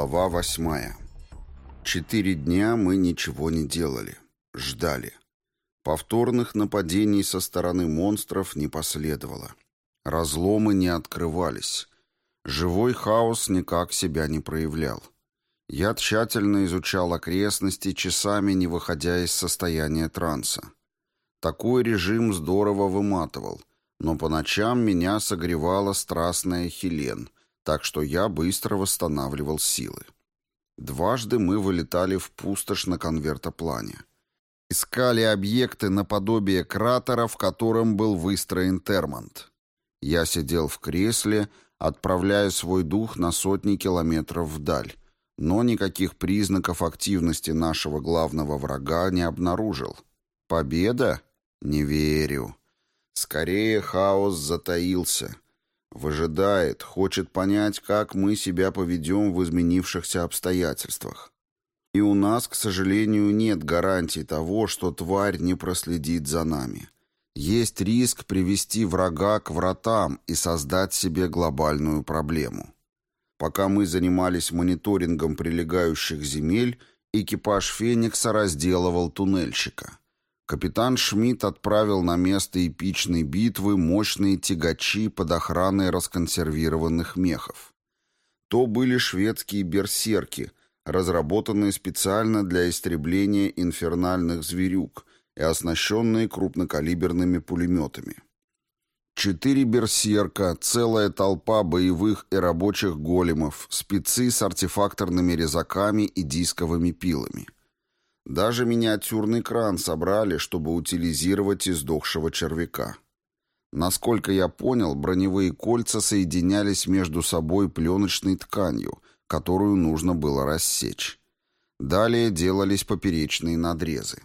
Глава восьмая. Четыре дня мы ничего не делали. Ждали. Повторных нападений со стороны монстров не последовало. Разломы не открывались. Живой хаос никак себя не проявлял. Я тщательно изучал окрестности, часами не выходя из состояния транса. Такой режим здорово выматывал, но по ночам меня согревала страстная Хелен — так что я быстро восстанавливал силы. Дважды мы вылетали в пустошь на конвертоплане. Искали объекты наподобие кратера, в котором был выстроен Термонт. Я сидел в кресле, отправляя свой дух на сотни километров вдаль, но никаких признаков активности нашего главного врага не обнаружил. Победа? Не верю. Скорее хаос затаился — Выжидает, хочет понять, как мы себя поведем в изменившихся обстоятельствах. И у нас, к сожалению, нет гарантий того, что тварь не проследит за нами. Есть риск привести врага к вратам и создать себе глобальную проблему. Пока мы занимались мониторингом прилегающих земель, экипаж «Феникса» разделывал туннельщика. Капитан Шмидт отправил на место эпичной битвы мощные тягачи под охраной расконсервированных мехов. То были шведские берсерки, разработанные специально для истребления инфернальных зверюк и оснащенные крупнокалиберными пулеметами. Четыре берсерка, целая толпа боевых и рабочих големов, спецы с артефакторными резаками и дисковыми пилами – даже миниатюрный кран собрали, чтобы утилизировать издохшего червяка. Насколько я понял, броневые кольца соединялись между собой пленочной тканью, которую нужно было рассечь. Далее делались поперечные надрезы.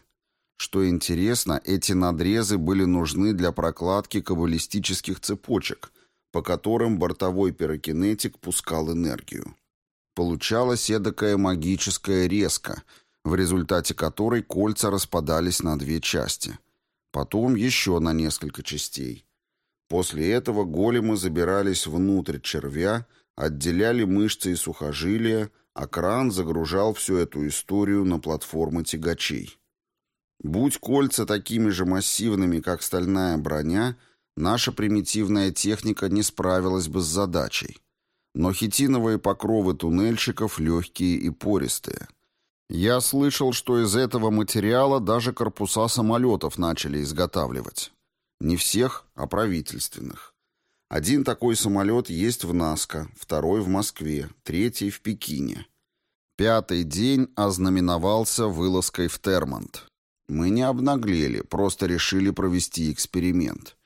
Что интересно, эти надрезы были нужны для прокладки каббалистических цепочек, по которым бортовой пирокинетик пускал энергию. Получалась эдакая магическая резка — в результате которой кольца распадались на две части. Потом еще на несколько частей. После этого големы забирались внутрь червя, отделяли мышцы и сухожилия, а кран загружал всю эту историю на платформы тягачей. Будь кольца такими же массивными, как стальная броня, наша примитивная техника не справилась бы с задачей. Но хитиновые покровы туннельщиков легкие и пористые. Я слышал, что из этого материала даже корпуса самолетов начали изготавливать. Не всех, а правительственных. Один такой самолет есть в Наско, второй в Москве, третий в Пекине. Пятый день ознаменовался вылазкой в Термонт. Мы не обнаглели, просто решили провести эксперимент.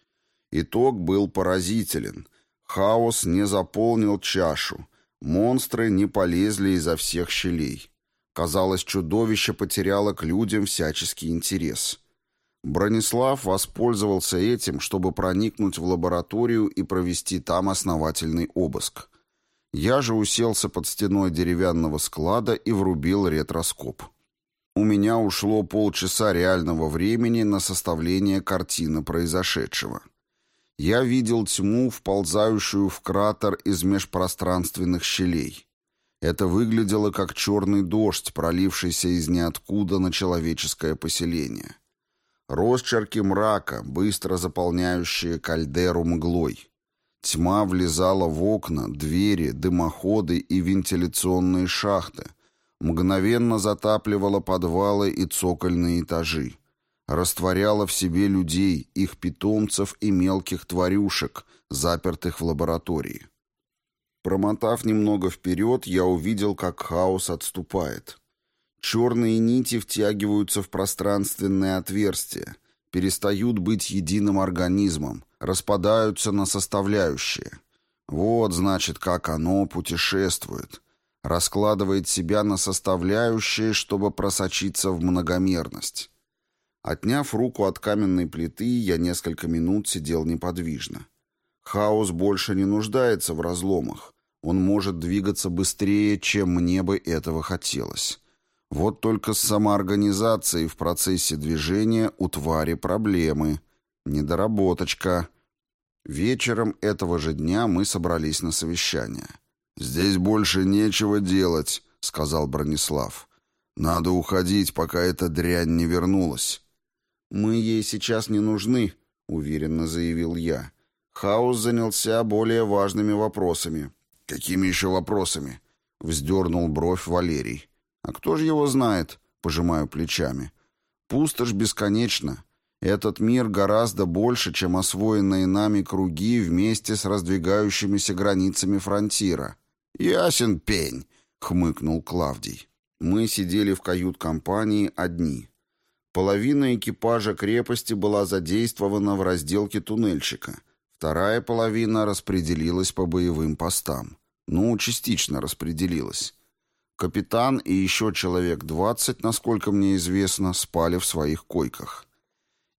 Итог был поразителен. Хаос не заполнил чашу. Монстры не полезли изо всех щелей. Казалось, чудовище потеряло к людям всяческий интерес. Бронислав воспользовался этим, чтобы проникнуть в лабораторию и провести там основательный обыск. Я же уселся под стеной деревянного склада и врубил ретроскоп. У меня ушло полчаса реального времени на составление картины произошедшего. Я видел тьму, вползающую в кратер из межпространственных щелей. Это выглядело как черный дождь, пролившийся из ниоткуда на человеческое поселение. Росчерки мрака, быстро заполняющие кальдеру мглой. Тьма влезала в окна, двери, дымоходы и вентиляционные шахты. Мгновенно затапливала подвалы и цокольные этажи. Растворяла в себе людей, их питомцев и мелких тварюшек, запертых в лаборатории. Промотав немного вперед, я увидел, как хаос отступает. Черные нити втягиваются в пространственное отверстие, перестают быть единым организмом, распадаются на составляющие. Вот, значит, как оно путешествует. Раскладывает себя на составляющие, чтобы просочиться в многомерность. Отняв руку от каменной плиты, я несколько минут сидел неподвижно. Хаос больше не нуждается в разломах. Он может двигаться быстрее, чем мне бы этого хотелось. Вот только с самоорганизацией в процессе движения у твари проблемы. Недоработочка. Вечером этого же дня мы собрались на совещание. «Здесь больше нечего делать», — сказал Бронислав. «Надо уходить, пока эта дрянь не вернулась». «Мы ей сейчас не нужны», — уверенно заявил я. Хаус занялся более важными вопросами. «Какими еще вопросами?» — вздернул бровь Валерий. «А кто же его знает?» — пожимаю плечами. «Пустошь бесконечна. Этот мир гораздо больше, чем освоенные нами круги вместе с раздвигающимися границами фронтира». «Ясен пень», — хмыкнул Клавдий. Мы сидели в кают-компании одни. Половина экипажа крепости была задействована в разделке туннельщика. Вторая половина распределилась по боевым постам. Ну, частично распределилась. Капитан и еще человек двадцать, насколько мне известно, спали в своих койках.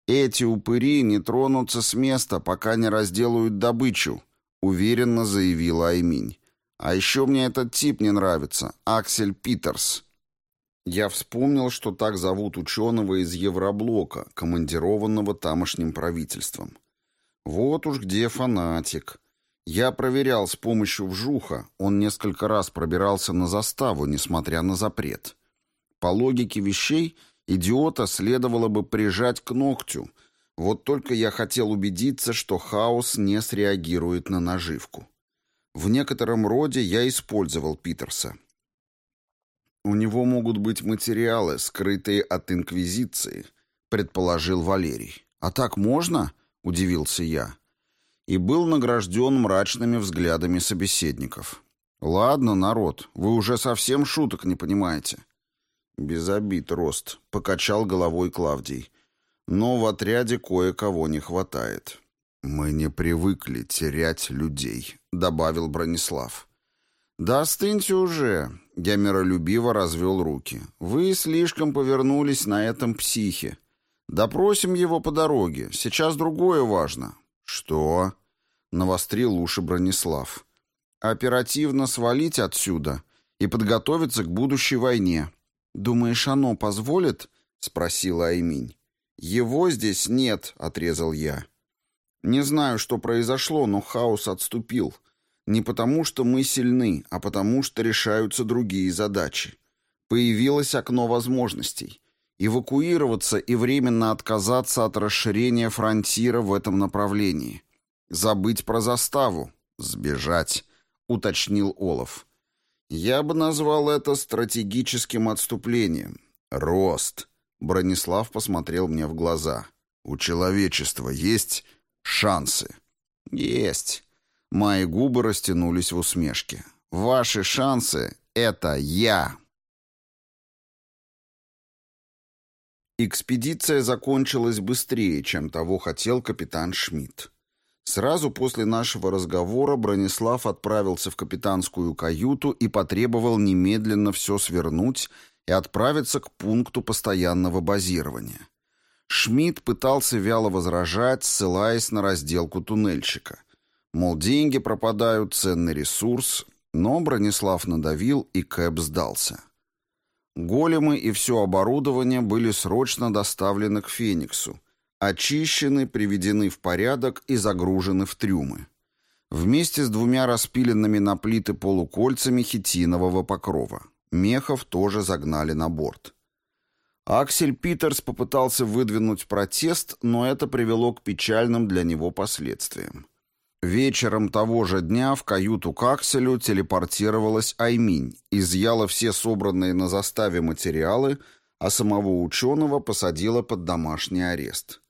«Эти упыри не тронутся с места, пока не разделают добычу», — уверенно заявила Айминь. «А еще мне этот тип не нравится, Аксель Питерс». Я вспомнил, что так зовут ученого из Евроблока, командированного тамошним правительством. Вот уж где фанатик. Я проверял с помощью вжуха, он несколько раз пробирался на заставу, несмотря на запрет. По логике вещей, идиота следовало бы прижать к ногтю, вот только я хотел убедиться, что хаос не среагирует на наживку. В некотором роде я использовал Питерса. «У него могут быть материалы, скрытые от Инквизиции», — предположил Валерий. «А так можно?» — удивился я. И был награжден мрачными взглядами собеседников. «Ладно, народ, вы уже совсем шуток не понимаете». «Без обид, Рост», — покачал головой Клавдий. «Но в отряде кое-кого не хватает». «Мы не привыкли терять людей», — добавил Бронислав. «Да остыньте уже!» — я миролюбиво развел руки. «Вы слишком повернулись на этом психе. Допросим его по дороге. Сейчас другое важно». «Что?» — навострил уши Бронислав. «Оперативно свалить отсюда и подготовиться к будущей войне. Думаешь, оно позволит?» — спросила Айминь. «Его здесь нет», — отрезал я. «Не знаю, что произошло, но хаос отступил». Не потому, что мы сильны, а потому, что решаются другие задачи. Появилось окно возможностей. Эвакуироваться и временно отказаться от расширения фронтира в этом направлении. Забыть про заставу. Сбежать, уточнил Олаф. Я бы назвал это стратегическим отступлением. Рост. Бронислав посмотрел мне в глаза. У человечества есть шансы. Есть. Мои губы растянулись в усмешке. «Ваши шансы — это я!» Экспедиция закончилась быстрее, чем того хотел капитан Шмидт. Сразу после нашего разговора Бронислав отправился в капитанскую каюту и потребовал немедленно все свернуть и отправиться к пункту постоянного базирования. Шмидт пытался вяло возражать, ссылаясь на разделку туннельщика — Мол, деньги пропадают, ценный ресурс, но Бронислав надавил, и Кэп сдался. Големы и все оборудование были срочно доставлены к Фениксу, очищены, приведены в порядок и загружены в трюмы. Вместе с двумя распиленными на плиты полукольцами хитинового покрова. Мехов тоже загнали на борт. Аксель Питерс попытался выдвинуть протест, но это привело к печальным для него последствиям. Вечером того же дня в каюту к Акселю телепортировалась Айминь, изъяла все собранные на заставе материалы, а самого ученого посадила под домашний арест.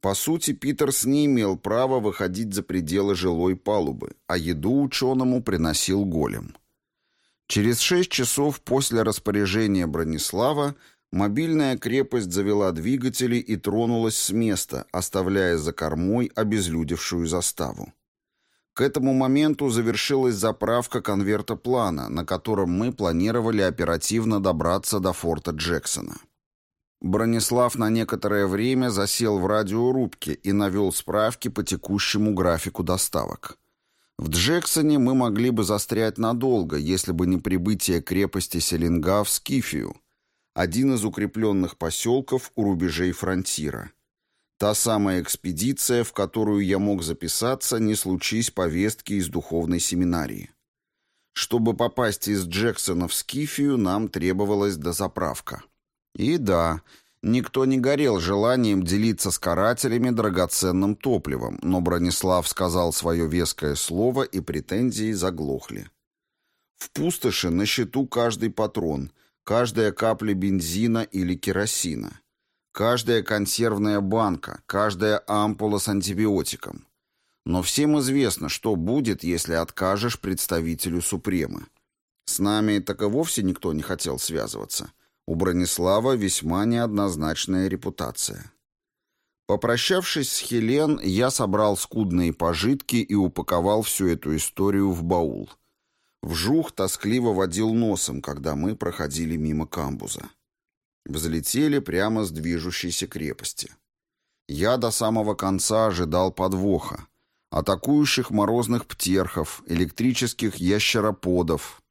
По сути, Питерс не имел права выходить за пределы жилой палубы, а еду ученому приносил голем. Через шесть часов после распоряжения Бронислава мобильная крепость завела двигатели и тронулась с места, оставляя за кормой обезлюдевшую заставу. К этому моменту завершилась заправка конверта плана, на котором мы планировали оперативно добраться до форта Джексона. Бронислав на некоторое время засел в радиорубке и навел справки по текущему графику доставок. В Джексоне мы могли бы застрять надолго, если бы не прибытие крепости Селинга в Скифию, один из укрепленных поселков у рубежей фронтира. Та самая экспедиция, в которую я мог записаться, не случись повестки из духовной семинарии. Чтобы попасть из Джексона в Скифию, нам требовалась дозаправка. И да, никто не горел желанием делиться с карателями драгоценным топливом, но Бронислав сказал свое веское слово, и претензии заглохли. В пустоши на счету каждый патрон, каждая капля бензина или керосина, каждая консервная банка, каждая ампула с антибиотиком. Но всем известно, что будет, если откажешь представителю Супремы. С нами так и вовсе никто не хотел связываться. У Бронислава весьма неоднозначная репутация. Попрощавшись с Хелен, я собрал скудные пожитки и упаковал всю эту историю в баул. Вжух тоскливо водил носом, когда мы проходили мимо камбуза. Взлетели прямо с движущейся крепости. Я до самого конца ожидал подвоха, атакующих морозных птерхов, электрических ящероподов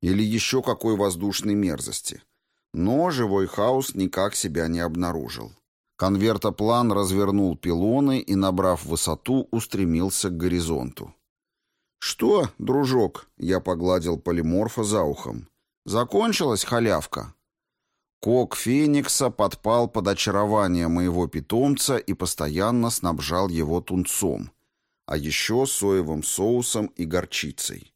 или еще какой воздушной мерзости. Но живой хаос никак себя не обнаружил. Конвертоплан развернул пилоны и, набрав высоту, устремился к горизонту. «Что, дружок?» — я погладил полиморфа за ухом. «Закончилась халявка?» Кок Феникса подпал под очарование моего питомца и постоянно снабжал его тунцом, а еще соевым соусом и горчицей.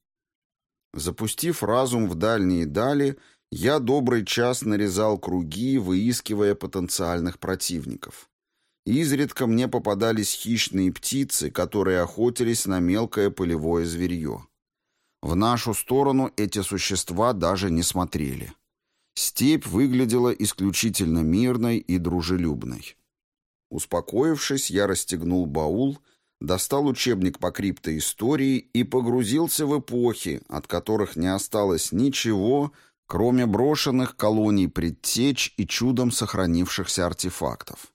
Запустив разум в дальние дали, я добрый час нарезал круги, выискивая потенциальных противников. Изредка мне попадались хищные птицы, которые охотились на мелкое полевое зверье. В нашу сторону эти существа даже не смотрели. Степь выглядела исключительно мирной и дружелюбной. Успокоившись, я расстегнул баул, достал учебник по криптоистории и погрузился в эпохи, от которых не осталось ничего, кроме брошенных колоний предтеч и чудом сохранившихся артефактов.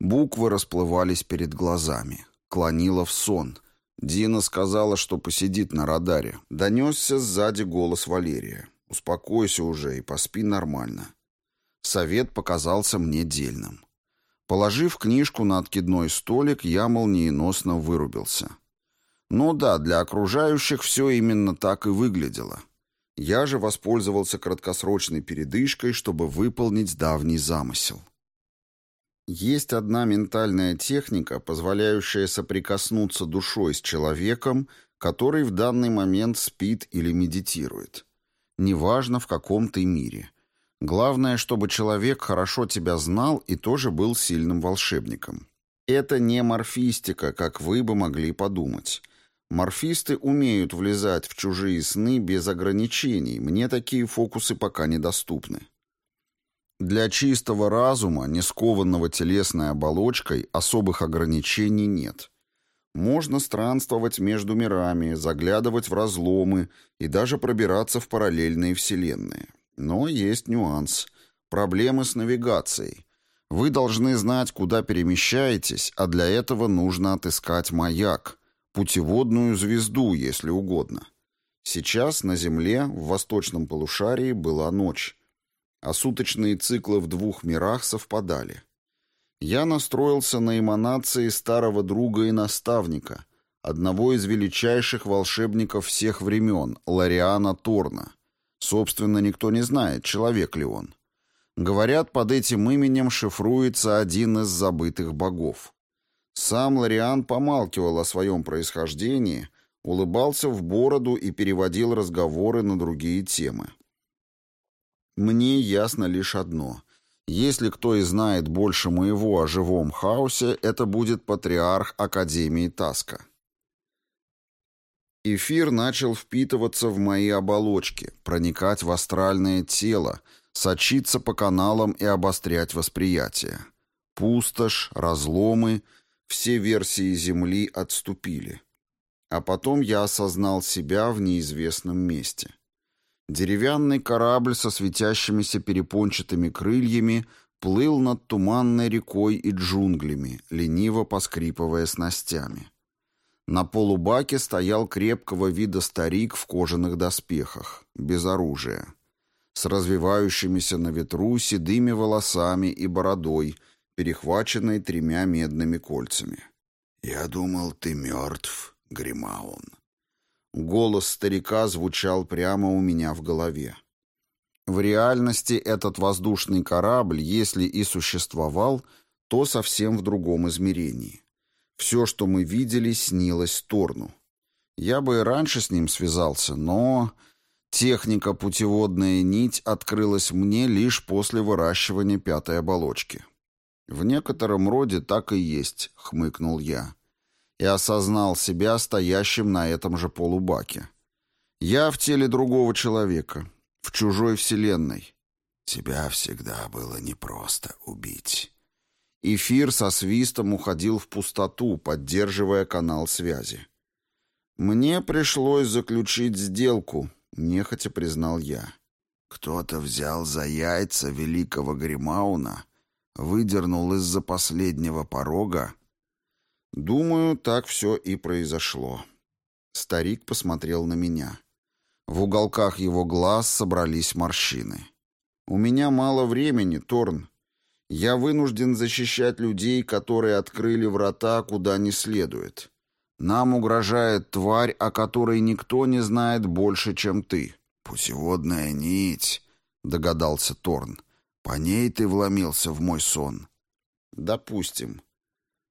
Буквы расплывались перед глазами. Клонила в сон. Дина сказала, что посидит на радаре. Донесся сзади голос Валерия. Успокойся уже и поспи нормально. Совет показался мне дельным. Положив книжку на откидной столик, я молниеносно вырубился. Ну да, для окружающих все именно так и выглядело. Я же воспользовался краткосрочной передышкой, чтобы выполнить давний замысел. Есть одна ментальная техника, позволяющая соприкоснуться душой с человеком, который в данный момент спит или медитирует. Неважно, в каком ты мире. Главное, чтобы человек хорошо тебя знал и тоже был сильным волшебником. Это не морфистика, как вы бы могли подумать. Морфисты умеют влезать в чужие сны без ограничений, мне такие фокусы пока недоступны. Для чистого разума, не скованного телесной оболочкой, особых ограничений нет. Можно странствовать между мирами, заглядывать в разломы и даже пробираться в параллельные вселенные. Но есть нюанс. Проблемы с навигацией. Вы должны знать, куда перемещаетесь, а для этого нужно отыскать маяк, путеводную звезду, если угодно. Сейчас на Земле, в восточном полушарии, была ночь, а суточные циклы в двух мирах совпадали я настроился на эманации старого друга и наставника, одного из величайших волшебников всех времен, Лариана Торна. Собственно, никто не знает, человек ли он. Говорят, под этим именем шифруется один из забытых богов. Сам Лариан помалкивал о своем происхождении, улыбался в бороду и переводил разговоры на другие темы. Мне ясно лишь одно. Если кто и знает больше моего о живом хаосе, это будет патриарх Академии Таска. Эфир начал впитываться в мои оболочки, проникать в астральное тело, сочиться по каналам и обострять восприятие. Пустошь, разломы, все версии Земли отступили. А потом я осознал себя в неизвестном месте. Деревянный корабль со светящимися перепончатыми крыльями плыл над туманной рекой и джунглями, лениво поскрипывая снастями. На полубаке стоял крепкого вида старик в кожаных доспехах, без оружия, с развивающимися на ветру седыми волосами и бородой, перехваченной тремя медными кольцами. «Я думал, ты мертв, Гримаун», Голос старика звучал прямо у меня в голове. В реальности этот воздушный корабль, если и существовал, то совсем в другом измерении. Все, что мы видели, снилось Торну. Я бы и раньше с ним связался, но техника путеводная нить открылась мне лишь после выращивания пятой оболочки. «В некотором роде так и есть», — хмыкнул я. И осознал себя стоящим на этом же полубаке. «Я в теле другого человека, в чужой вселенной. Тебя всегда было непросто убить». Эфир со свистом уходил в пустоту, поддерживая канал связи. «Мне пришлось заключить сделку», — нехотя признал я. «Кто-то взял за яйца великого Гримауна, выдернул из-за последнего порога». «Думаю, так все и произошло». Старик посмотрел на меня. В уголках его глаз собрались морщины. «У меня мало времени, Торн. Я вынужден защищать людей, которые открыли врата куда не следует. Нам угрожает тварь, о которой никто не знает больше, чем ты. Путеводная нить, догадался Торн. По ней ты вломился в мой сон. Допустим.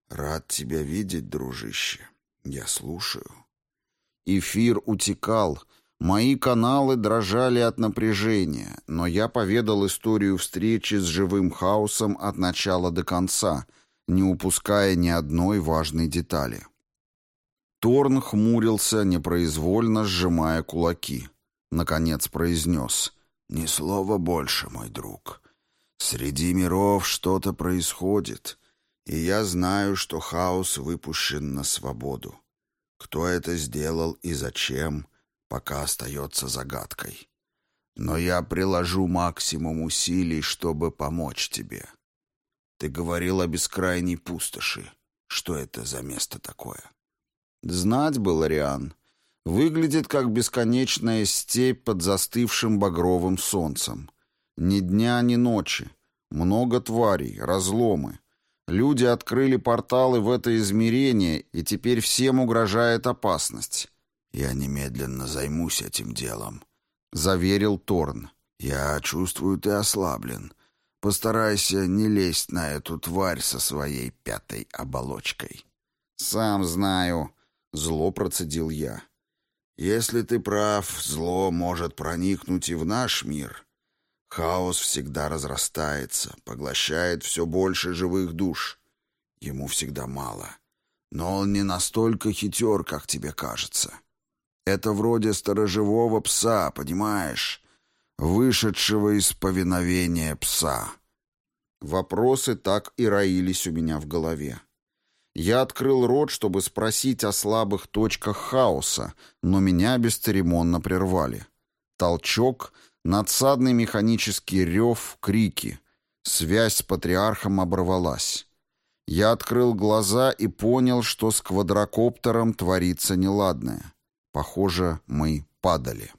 Рад тебя видеть, дружище. Я слушаю. Эфир утекал, мои каналы дрожали от напряжения, но я поведал историю встречи с живым хаосом от начала до конца, не упуская ни одной важной детали. Торн хмурился, непроизвольно сжимая кулаки. Наконец произнес. «Ни слова больше, мой друг. Среди миров что-то происходит, и я знаю, что хаос выпущен на свободу. Кто это сделал и зачем, пока остается загадкой. Но я приложу максимум усилий, чтобы помочь тебе. Ты говорил о бескрайней пустоши. Что это за место такое?» Знать был Ариан. Выглядит как бесконечная степь под застывшим багровым солнцем. Ни дня, ни ночи. Много тварей, разломы. Люди открыли порталы в это измерение, и теперь всем угрожает опасность. «Я немедленно займусь этим делом», — заверил Торн. «Я чувствую, ты ослаблен. Постарайся не лезть на эту тварь со своей пятой оболочкой». «Сам знаю», Зло процедил я. Если ты прав, зло может проникнуть и в наш мир. Хаос всегда разрастается, поглощает все больше живых душ. Ему всегда мало. Но он не настолько хитер, как тебе кажется. Это вроде сторожевого пса, понимаешь? Вышедшего из повиновения пса. Вопросы так и роились у меня в голове. Я открыл рот, чтобы спросить о слабых точках хаоса, но меня бесцеремонно прервали. Толчок, надсадный механический рев, крики. Связь с патриархом оборвалась. Я открыл глаза и понял, что с квадрокоптером творится неладное. Похоже, мы падали.